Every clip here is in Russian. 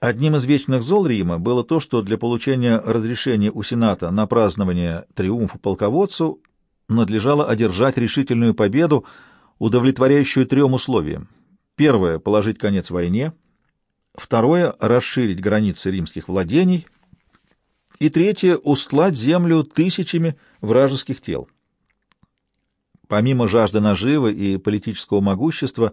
Одним из вечных зол Рима было то, что для получения разрешения у Сената на празднование триумфа полководцу надлежало одержать решительную победу, удовлетворяющую трем условиям. Первое — положить конец войне. Второе — расширить границы римских владений. И третье — устлать землю тысячами вражеских тел. Помимо жажды наживы и политического могущества,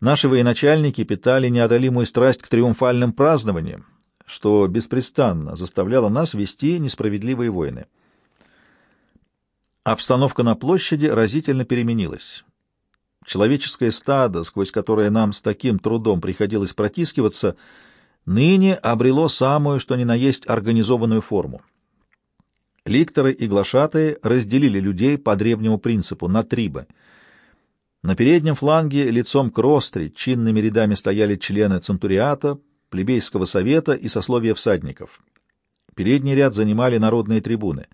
наши военачальники питали неодолимую страсть к триумфальным празднованиям, что беспрестанно заставляло нас вести несправедливые войны. Обстановка на площади разительно переменилась. Человеческое стадо, сквозь которое нам с таким трудом приходилось протискиваться, ныне обрело самую, что ни на есть, организованную форму. Ликторы и глашатые разделили людей по древнему принципу на трибы. На переднем фланге лицом к ростре чинными рядами стояли члены центуриата, плебейского совета и сословия всадников. Передний ряд занимали народные трибуны.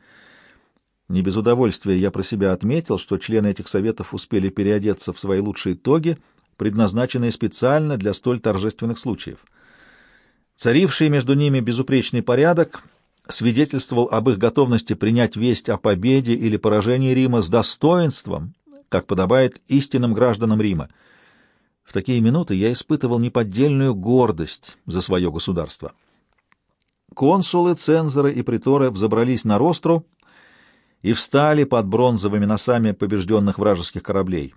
Не без удовольствия я про себя отметил, что члены этих советов успели переодеться в свои лучшие тоги, предназначенные специально для столь торжественных случаев. Царивший между ними безупречный порядок — свидетельствовал об их готовности принять весть о победе или поражении Рима с достоинством, как подобает истинным гражданам Рима. В такие минуты я испытывал неподдельную гордость за свое государство. Консулы, цензоры и приторы взобрались на ростру и встали под бронзовыми носами побежденных вражеских кораблей.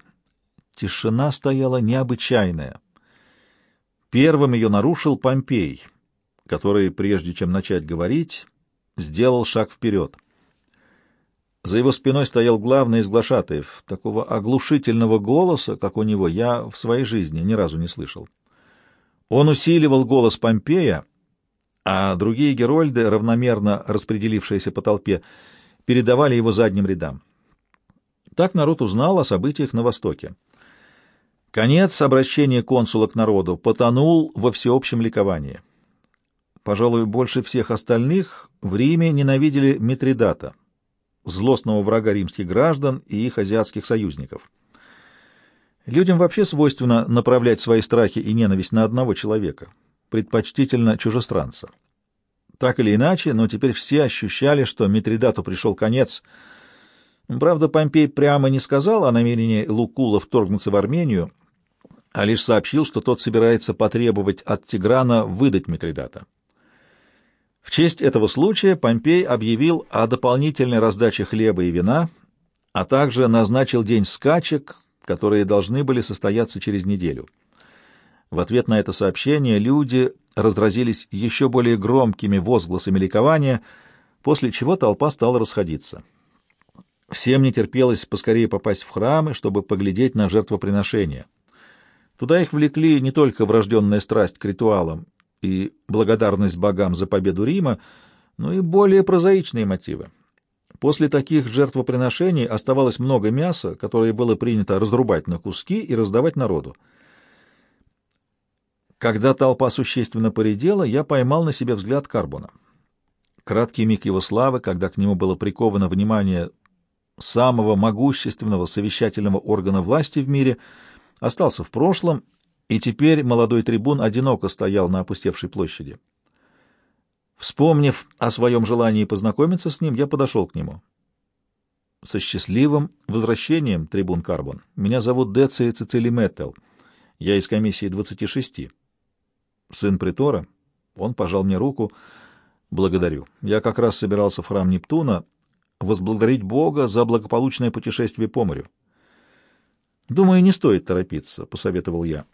Тишина стояла необычайная. Первым ее нарушил Помпей, который, прежде чем начать говорить, сделал шаг вперед. За его спиной стоял главный из глашатаев. Такого оглушительного голоса, как у него, я в своей жизни ни разу не слышал. Он усиливал голос Помпея, а другие герольды, равномерно распределившиеся по толпе, передавали его задним рядам. Так народ узнал о событиях на Востоке. Конец обращения консула к народу потонул во всеобщем ликовании. Пожалуй, больше всех остальных в Риме ненавидели Митридата, злостного врага римских граждан и их азиатских союзников. Людям вообще свойственно направлять свои страхи и ненависть на одного человека, предпочтительно чужестранца. Так или иначе, но теперь все ощущали, что Митридату пришел конец. Правда, Помпей прямо не сказал о намерении Лукула вторгнуться в Армению, а лишь сообщил, что тот собирается потребовать от Тиграна выдать Митридата. В честь этого случая Помпей объявил о дополнительной раздаче хлеба и вина, а также назначил день скачек, которые должны были состояться через неделю. В ответ на это сообщение люди разразились еще более громкими возгласами ликования, после чего толпа стала расходиться. Всем не терпелось поскорее попасть в храмы, чтобы поглядеть на жертвоприношения. Туда их влекли не только врожденная страсть к ритуалам и благодарность богам за победу Рима, но и более прозаичные мотивы. После таких жертвоприношений оставалось много мяса, которое было принято разрубать на куски и раздавать народу. Когда толпа существенно поредела, я поймал на себе взгляд Карбона. Краткий миг его славы, когда к нему было приковано внимание самого могущественного совещательного органа власти в мире, остался в прошлом и теперь молодой трибун одиноко стоял на опустевшей площади. Вспомнив о своем желании познакомиться с ним, я подошел к нему. «Со счастливым возвращением, трибун Карбон. Меня зовут Деци Цицили Меттел. Я из комиссии 26. Сын Притора. Он пожал мне руку. Благодарю. Я как раз собирался в храм Нептуна возблагодарить Бога за благополучное путешествие по морю. «Думаю, не стоит торопиться», — посоветовал я.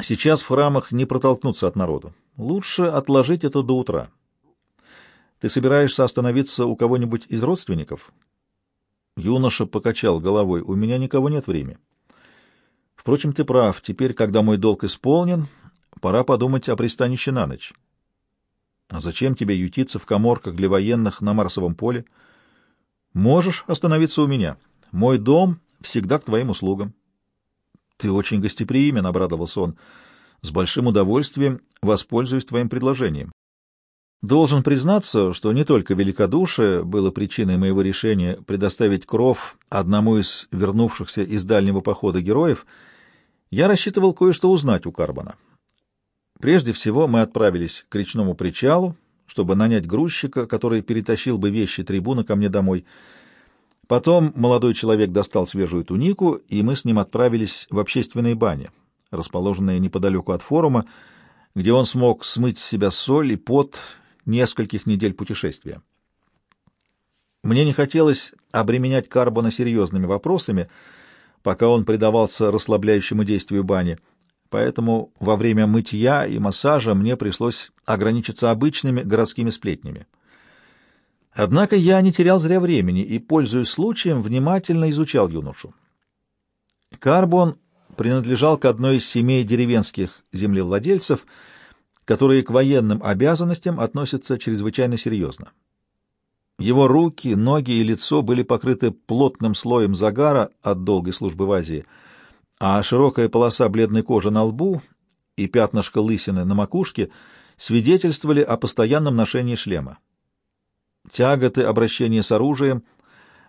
Сейчас в храмах не протолкнуться от народа. Лучше отложить это до утра. Ты собираешься остановиться у кого-нибудь из родственников? Юноша покачал головой. У меня никого нет в Риме. Впрочем, ты прав. Теперь, когда мой долг исполнен, пора подумать о пристанище на ночь. А зачем тебе ютиться в коморках для военных на Марсовом поле? Можешь остановиться у меня. Мой дом всегда к твоим услугам. «Ты очень гостеприимен», — обрадовался он. «С большим удовольствием воспользуюсь твоим предложением». Должен признаться, что не только великодушие было причиной моего решения предоставить кров одному из вернувшихся из дальнего похода героев, я рассчитывал кое-что узнать у Карбона. Прежде всего мы отправились к речному причалу, чтобы нанять грузчика, который перетащил бы вещи трибуна ко мне домой. Потом молодой человек достал свежую тунику, и мы с ним отправились в общественные бани, расположенные неподалеку от форума, где он смог смыть с себя соль и пот нескольких недель путешествия. Мне не хотелось обременять Карбона серьезными вопросами, пока он предавался расслабляющему действию бани — поэтому во время мытья и массажа мне пришлось ограничиться обычными городскими сплетнями. Однако я не терял зря времени и, пользуясь случаем, внимательно изучал юношу. Карбон принадлежал к одной из семей деревенских землевладельцев, которые к военным обязанностям относятся чрезвычайно серьезно. Его руки, ноги и лицо были покрыты плотным слоем загара от долгой службы в Азии — а широкая полоса бледной кожи на лбу и пятнышко лысины на макушке свидетельствовали о постоянном ношении шлема. Тяготы обращения с оружием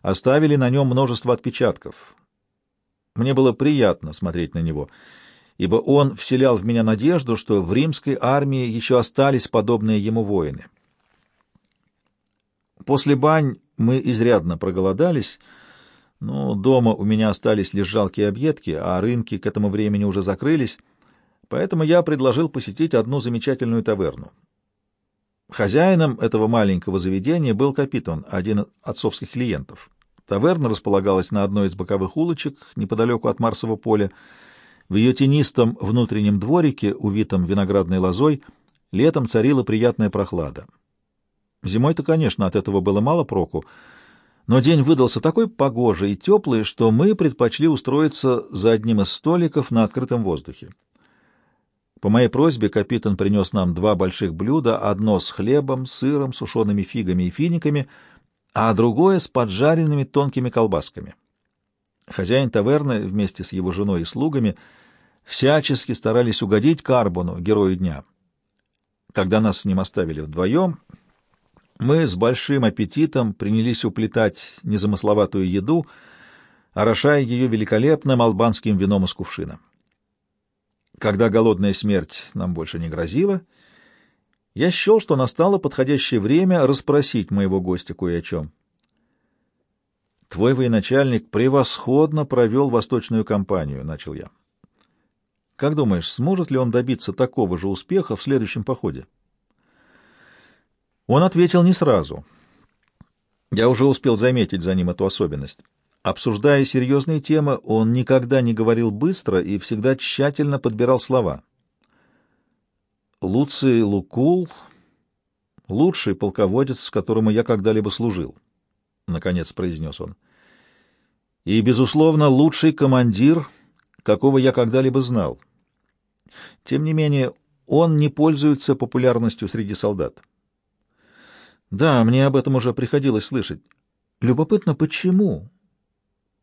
оставили на нем множество отпечатков. Мне было приятно смотреть на него, ибо он вселял в меня надежду, что в римской армии еще остались подобные ему воины. После бань мы изрядно проголодались, но дома у меня остались лишь жалкие объедки, а рынки к этому времени уже закрылись, поэтому я предложил посетить одну замечательную таверну. Хозяином этого маленького заведения был капитан, один отцовских клиентов. Таверна располагалась на одной из боковых улочек, неподалеку от Марсового поля. В ее тенистом внутреннем дворике, увитом виноградной лозой, летом царила приятная прохлада. Зимой-то, конечно, от этого было мало проку, но день выдался такой погожий и теплый, что мы предпочли устроиться за одним из столиков на открытом воздухе. По моей просьбе капитан принес нам два больших блюда, одно с хлебом, сыром, сушеными фигами и финиками, а другое с поджаренными тонкими колбасками. Хозяин таверны вместе с его женой и слугами всячески старались угодить Карбону, герою дня. Когда нас с ним оставили вдвоем, мы с большим аппетитом принялись уплетать незамысловатую еду, орошая ее великолепным албанским вином из кувшина. Когда голодная смерть нам больше не грозила, я счел, что настало подходящее время расспросить моего гостя кое о чем. «Твой военачальник превосходно провел восточную кампанию», — начал я. «Как думаешь, сможет ли он добиться такого же успеха в следующем походе?» Он ответил не сразу. Я уже успел заметить за ним эту особенность. Обсуждая серьезные темы, он никогда не говорил быстро и всегда тщательно подбирал слова. Луций Лукул — лучший полководец, с которому я когда-либо служил, — наконец произнес он. И, безусловно, лучший командир, какого я когда-либо знал. Тем не менее, он не пользуется популярностью среди солдат. Да, мне об этом уже приходилось слышать. Любопытно, почему?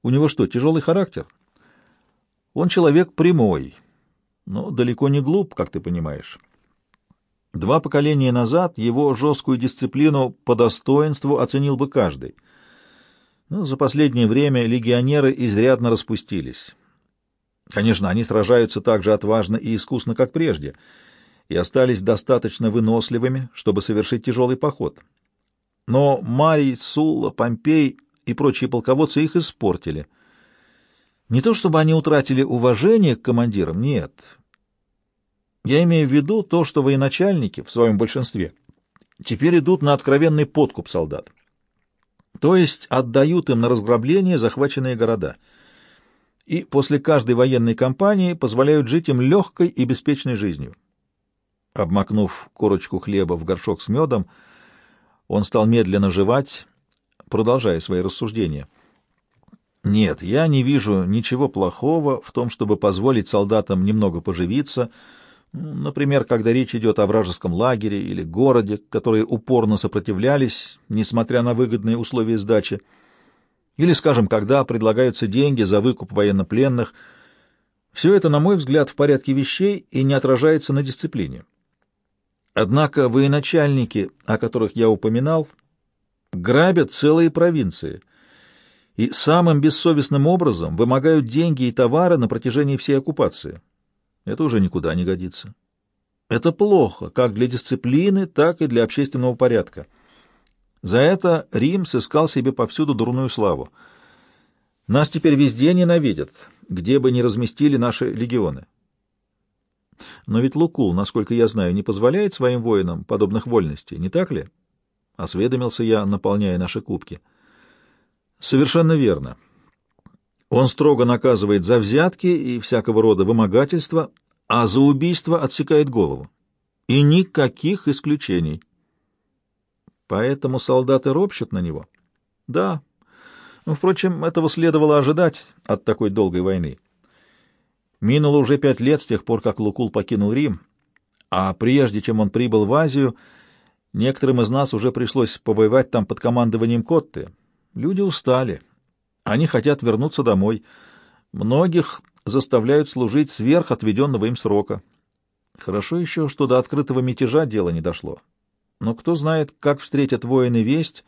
У него что, тяжелый характер? Он человек прямой, но далеко не глуп, как ты понимаешь. Два поколения назад его жесткую дисциплину по достоинству оценил бы каждый. Но за последнее время легионеры изрядно распустились. Конечно, они сражаются так же отважно и искусно, как прежде — и остались достаточно выносливыми, чтобы совершить тяжелый поход. Но Марий, Сулла, Помпей и прочие полководцы их испортили. Не то чтобы они утратили уважение к командирам, нет. Я имею в виду то, что военачальники в своем большинстве теперь идут на откровенный подкуп солдат. То есть отдают им на разграбление захваченные города. И после каждой военной кампании позволяют жить им легкой и беспечной жизнью. Обмакнув корочку хлеба в горшок с медом, он стал медленно жевать, продолжая свои рассуждения. «Нет, я не вижу ничего плохого в том, чтобы позволить солдатам немного поживиться, например, когда речь идет о вражеском лагере или городе, которые упорно сопротивлялись, несмотря на выгодные условия сдачи, или, скажем, когда предлагаются деньги за выкуп военнопленных. Все это, на мой взгляд, в порядке вещей и не отражается на дисциплине. Однако военачальники, о которых я упоминал, грабят целые провинции и самым бессовестным образом вымогают деньги и товары на протяжении всей оккупации. Это уже никуда не годится. Это плохо как для дисциплины, так и для общественного порядка. За это Рим сыскал себе повсюду дурную славу. Нас теперь везде ненавидят, где бы ни разместили наши легионы. Но ведь Лукул, насколько я знаю, не позволяет своим воинам подобных вольностей, не так ли? — осведомился я, наполняя наши кубки. — Совершенно верно. Он строго наказывает за взятки и всякого рода вымогательства, а за убийство отсекает голову. И никаких исключений. Поэтому солдаты ропщут на него? Да. Ну, впрочем, этого следовало ожидать от такой долгой войны. Минуло уже пять лет с тех пор, как Лукул покинул Рим, а прежде чем он прибыл в Азию, некоторым из нас уже пришлось повоевать там под командованием Котты. Люди устали. Они хотят вернуться домой. Многих заставляют служить сверх отведенного им срока. Хорошо еще, что до открытого мятежа дело не дошло. Но кто знает, как встретят воины весть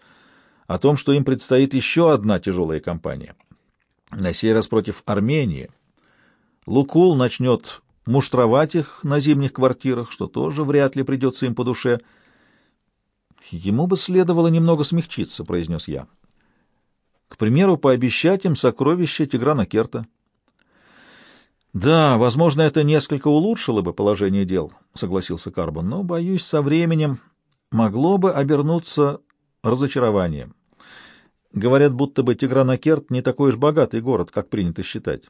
о том, что им предстоит еще одна тяжелая кампания. На сей раз против Армении. Лукул начнет муштровать их на зимних квартирах, что тоже вряд ли придется им по душе. Ему бы следовало немного смягчиться, — произнес я. К примеру, пообещать им сокровища Тиграна Керта. «Да, возможно, это несколько улучшило бы положение дел», — согласился Карбон, «но, боюсь, со временем могло бы обернуться разочарованием. Говорят, будто бы Тигранакерт не такой уж богатый город, как принято считать.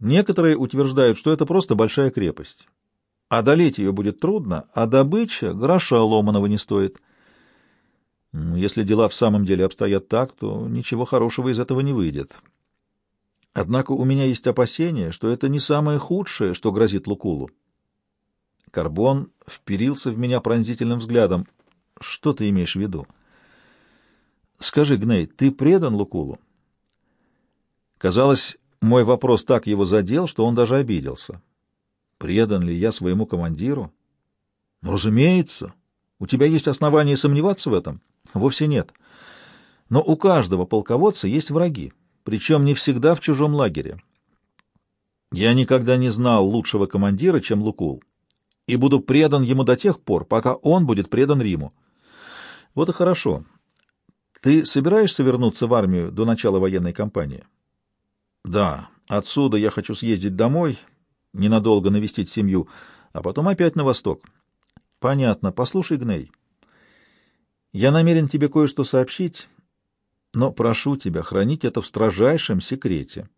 Некоторые утверждают, что это просто большая крепость. Одолеть ее будет трудно, а добыча гроша ломаного не стоит. Если дела в самом деле обстоят так, то ничего хорошего из этого не выйдет. Однако у меня есть опасение, что это не самое худшее, что грозит Лукулу. Карбон вперился в меня пронзительным взглядом. Что ты имеешь в виду? Скажи, Гней, ты предан Лукулу? Казалось, мой вопрос так его задел, что он даже обиделся. Предан ли я своему командиру? Ну, разумеется. У тебя есть основания сомневаться в этом? Вовсе нет. Но у каждого полководца есть враги, причем не всегда в чужом лагере. Я никогда не знал лучшего командира, чем Лукул, и буду предан ему до тех пор, пока он будет предан Риму. Вот и хорошо. Ты собираешься вернуться в армию до начала военной кампании? Да, отсюда я хочу съездить домой, ненадолго навестить семью, а потом опять на восток. Понятно. Послушай, Гней, я намерен тебе кое-что сообщить, но прошу тебя хранить это в строжайшем секрете.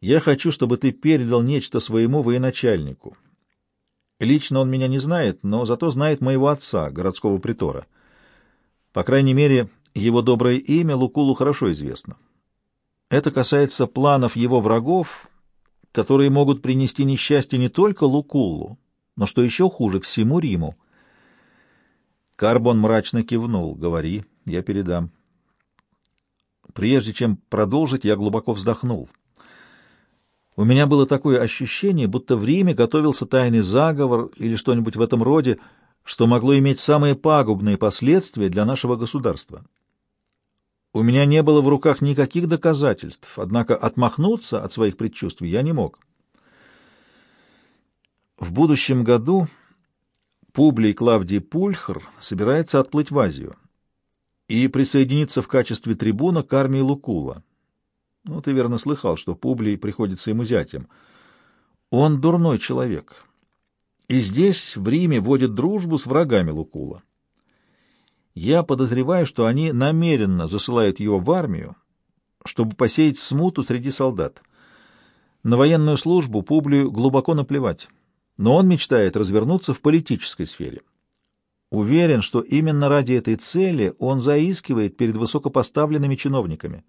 Я хочу, чтобы ты передал нечто своему военачальнику. Лично он меня не знает, но зато знает моего отца, городского притора. По крайней мере, его доброе имя Лукулу хорошо известно. Это касается планов его врагов, которые могут принести несчастье не только Лукулу, но, что еще хуже, всему Риму. Карбон мрачно кивнул. «Говори, я передам». Прежде чем продолжить, я глубоко вздохнул. У меня было такое ощущение, будто в Риме готовился тайный заговор или что-нибудь в этом роде, что могло иметь самые пагубные последствия для нашего государства. У меня не было в руках никаких доказательств, однако отмахнуться от своих предчувствий я не мог. В будущем году Публий Клавдий Пульхр собирается отплыть в Азию и присоединиться в качестве трибуна к армии Лукула. Ну, ты верно слыхал, что Публий приходится ему зятем. Он дурной человек. И здесь, в Риме, водит дружбу с врагами Лукула. Я подозреваю, что они намеренно засылают его в армию, чтобы посеять смуту среди солдат. На военную службу Публию глубоко наплевать, но он мечтает развернуться в политической сфере. Уверен, что именно ради этой цели он заискивает перед высокопоставленными чиновниками.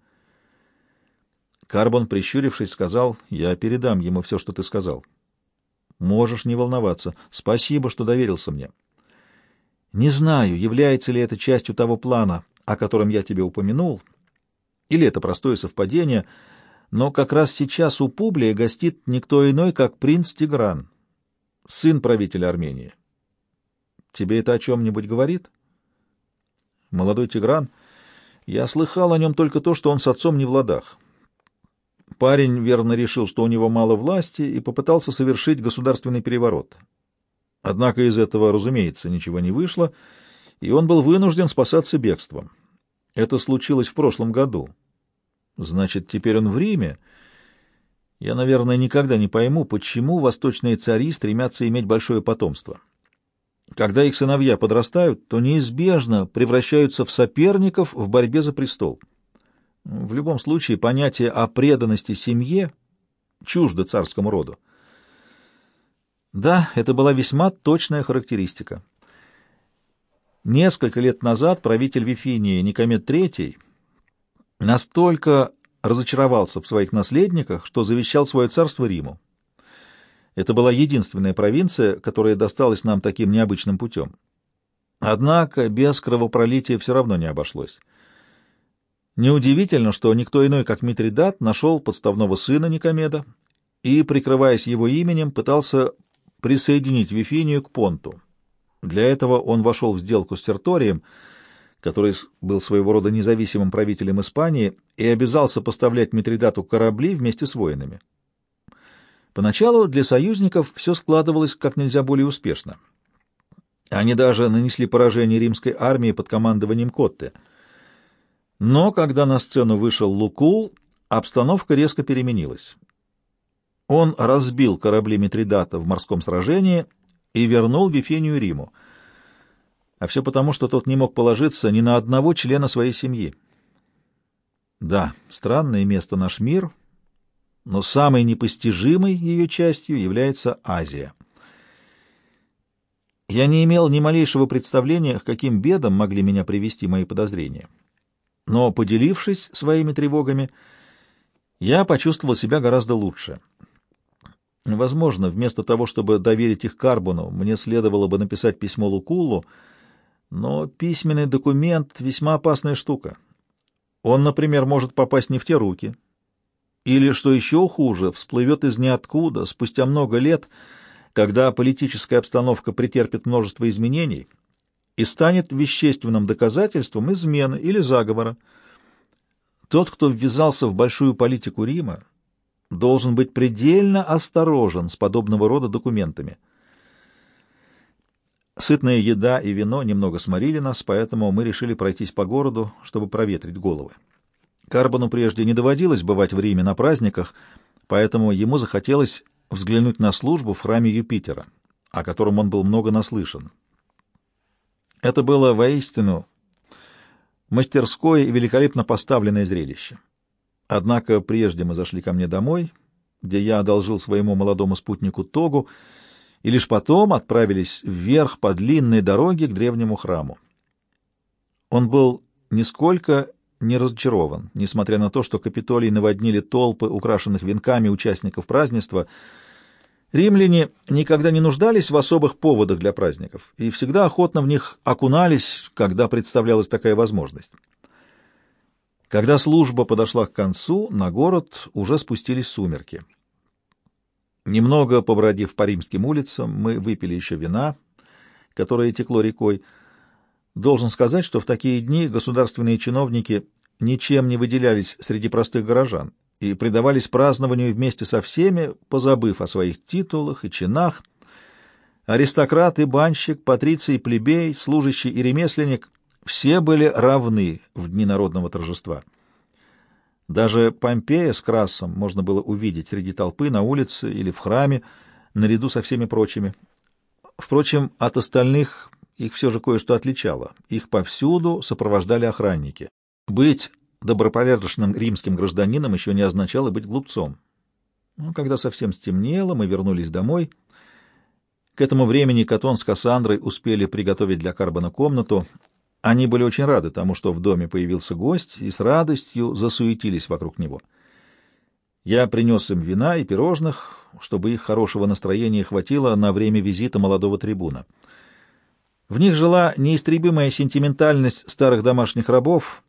Карбон, прищурившись, сказал, «Я передам ему все, что ты сказал». «Можешь не волноваться. Спасибо, что доверился мне». Не знаю, является ли это частью того плана, о котором я тебе упомянул, или это простое совпадение, но как раз сейчас у Публия гостит никто иной, как принц Тигран, сын правителя Армении. Тебе это о чем-нибудь говорит? Молодой Тигран, я слыхал о нем только то, что он с отцом не в ладах. Парень верно решил, что у него мало власти, и попытался совершить государственный переворот. Однако из этого, разумеется, ничего не вышло, и он был вынужден спасаться бегством. Это случилось в прошлом году. Значит, теперь он в Риме. Я, наверное, никогда не пойму, почему восточные цари стремятся иметь большое потомство. Когда их сыновья подрастают, то неизбежно превращаются в соперников в борьбе за престол. В любом случае, понятие о преданности семье чуждо царскому роду. Да, это была весьма точная характеристика. Несколько лет назад правитель Вифинии Никомед III настолько разочаровался в своих наследниках, что завещал свое царство Риму. Это была единственная провинция, которая досталась нам таким необычным путем. Однако без кровопролития все равно не обошлось. Неудивительно, что никто иной, как Митридат, нашел подставного сына Никомеда и, прикрываясь его именем, пытался присоединить Вифинию к Понту. Для этого он вошел в сделку с Серторием, который был своего рода независимым правителем Испании, и обязался поставлять Митридату корабли вместе с воинами. Поначалу для союзников все складывалось как нельзя более успешно. Они даже нанесли поражение римской армии под командованием Котте. Но когда на сцену вышел Лукул, обстановка резко переменилась. Он разбил корабли Митридата в морском сражении и вернул Вифению Риму. А все потому, что тот не мог положиться ни на одного члена своей семьи. Да, странное место наш мир — но самой непостижимой ее частью является Азия. Я не имел ни малейшего представления, к каким бедам могли меня привести мои подозрения. Но, поделившись своими тревогами, я почувствовал себя гораздо лучше. Возможно, вместо того, чтобы доверить их Карбону, мне следовало бы написать письмо Лукулу, но письменный документ — весьма опасная штука. Он, например, может попасть не в те руки, или, что еще хуже, всплывет из ниоткуда спустя много лет, когда политическая обстановка претерпит множество изменений и станет вещественным доказательством измены или заговора. Тот, кто ввязался в большую политику Рима, должен быть предельно осторожен с подобного рода документами. Сытная еда и вино немного сморили нас, поэтому мы решили пройтись по городу, чтобы проветрить головы. Карбону прежде не доводилось бывать в Риме на праздниках, поэтому ему захотелось взглянуть на службу в храме Юпитера, о котором он был много наслышан. Это было воистину мастерское и великолепно поставленное зрелище. Однако прежде мы зашли ко мне домой, где я одолжил своему молодому спутнику тогу, и лишь потом отправились вверх по длинной дороге к древнему храму. Он был нисколько не разочарован, несмотря на то, что Капитолий наводнили толпы украшенных венками участников празднества. Римляне никогда не нуждались в особых поводах для праздников и всегда охотно в них окунались, когда представлялась такая возможность. Когда служба подошла к концу, на город уже спустились сумерки. Немного побродив по римским улицам, мы выпили еще вина, которое текло рекой, Должен сказать, что в такие дни государственные чиновники ничем не выделялись среди простых горожан и предавались празднованию вместе со всеми, позабыв о своих титулах и чинах. Аристократ и банщик, патриций и плебей, служащий и ремесленник — все были равны в дни народного торжества. Даже Помпея с Красом можно было увидеть среди толпы на улице или в храме, наряду со всеми прочими. Впрочем, от остальных их все же кое-что отличало. Их повсюду сопровождали охранники. Быть добропорядочным римским гражданином еще не означало быть глупцом. Ну, когда совсем стемнело, мы вернулись домой. К этому времени Катон с Кассандрой успели приготовить для Карбона комнату. Они были очень рады тому, что в доме появился гость, и с радостью засуетились вокруг него. Я принес им вина и пирожных, чтобы их хорошего настроения хватило на время визита молодого трибуна. В них жила неистребимая сентиментальность старых домашних рабов,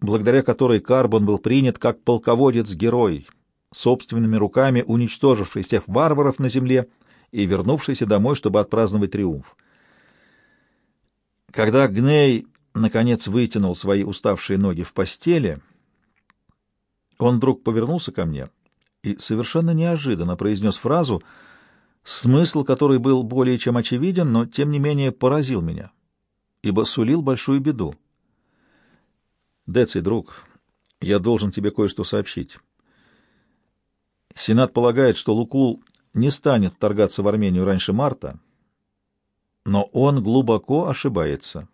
благодаря которой Карбон был принят как полководец-герой, собственными руками уничтоживший всех варваров на земле и вернувшийся домой, чтобы отпраздновать триумф. Когда Гней, наконец, вытянул свои уставшие ноги в постели, он вдруг повернулся ко мне и совершенно неожиданно произнес фразу — смысл который был более чем очевиден, но тем не менее поразил меня, ибо сулил большую беду. Деций, друг, я должен тебе кое-что сообщить. Сенат полагает, что Лукул не станет вторгаться в Армению раньше марта, но он глубоко ошибается.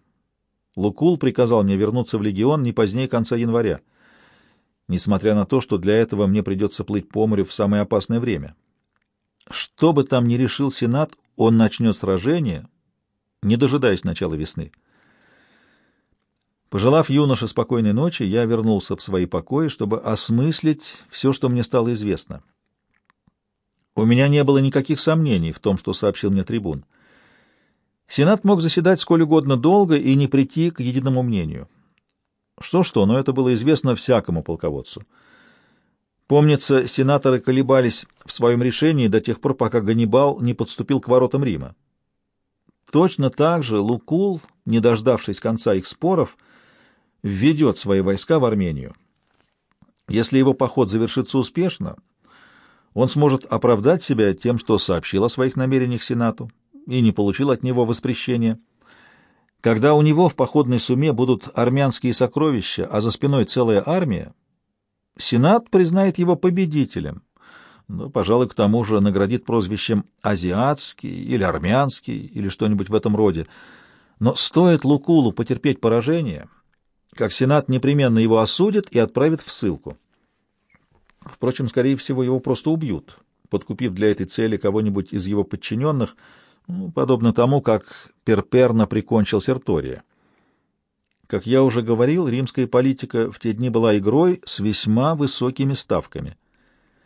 Лукул приказал мне вернуться в легион не позднее конца января, несмотря на то, что для этого мне придется плыть по морю в самое опасное время. Что бы там ни решил Сенат, он начнет сражение, не дожидаясь начала весны. Пожелав юноше спокойной ночи, я вернулся в свои покои, чтобы осмыслить все, что мне стало известно. У меня не было никаких сомнений в том, что сообщил мне трибун. Сенат мог заседать сколь угодно долго и не прийти к единому мнению. Что-что, но это было известно всякому полководцу. Помнится, сенаторы колебались в своем решении до тех пор, пока Ганнибал не подступил к воротам Рима. Точно так же Лукул, не дождавшись конца их споров, введет свои войска в Армению. Если его поход завершится успешно, он сможет оправдать себя тем, что сообщил о своих намерениях Сенату, и не получил от него воспрещения. Когда у него в походной сумме будут армянские сокровища, а за спиной целая армия, Сенат признает его победителем, но, пожалуй, к тому же наградит прозвищем «азиатский» или «армянский» или что-нибудь в этом роде. Но стоит Лукулу потерпеть поражение, как Сенат непременно его осудит и отправит в ссылку. Впрочем, скорее всего, его просто убьют, подкупив для этой цели кого-нибудь из его подчиненных — ну, подобно тому, как Перперна прикончил Сертория. Как я уже говорил, римская политика в те дни была игрой с весьма высокими ставками —